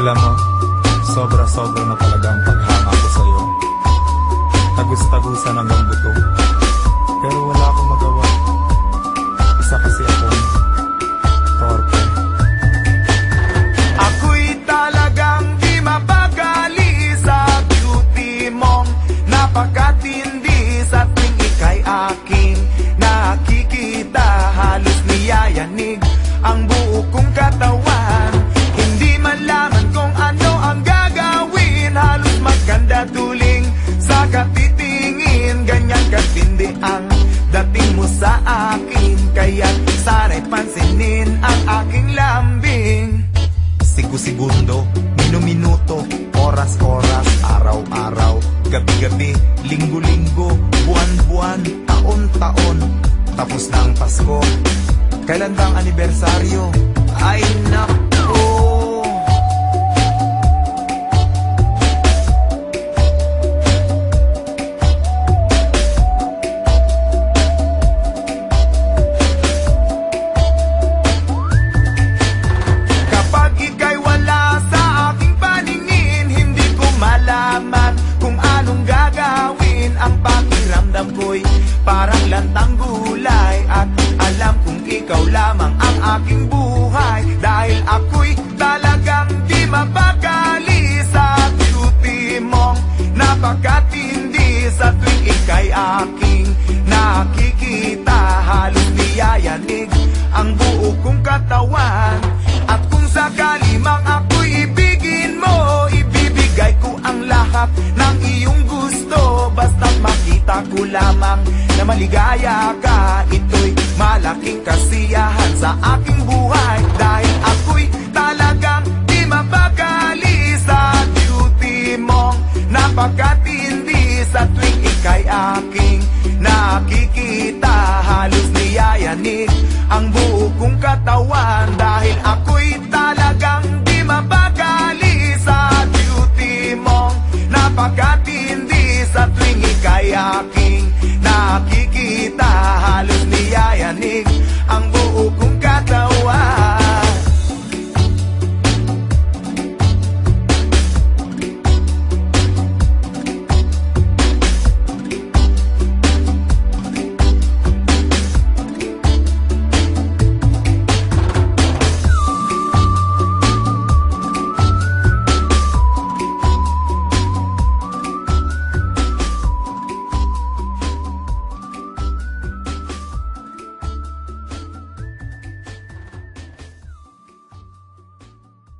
Alam mo, sobra-sobra na talaga ang paghanga ko sa'yo. Tagus-tagusan hanggang buto. Pero wala akong magawa. Isa kasi akong torpe. Ako'y talagang di mapakali sa beauty mong napakatindi sa tuwing ika'y aking nakikita halos niyayanig ang buo kong Sigo-segundo, minu-minuto, oras-oras, araw-araw, gabi-gabi, linggo-linggo, buwan-buwan, taon-taon. Tapos na ang Pasko. Kailan ba ang anibersaryo? Parang lantang gulay At alam kong ikaw lamang ang aking buhay. Dahil ako'y talagang di mapakali Sa beauty mong napakatindi. Sa tuwing ika'y aking nakikita Halos niyayanig ang buo kong katawan maligaya ka. Ito'y malaking kasiyahan sa aking buhay. Dahil ako'y talagang di mapakali sa beauty mong napakatindi Sa tuwing ika'y aking nakikita. Halos niyayanig ang buo kong katawan. Dahil ako'y talagang di mapakali sa beauty mong napakatindi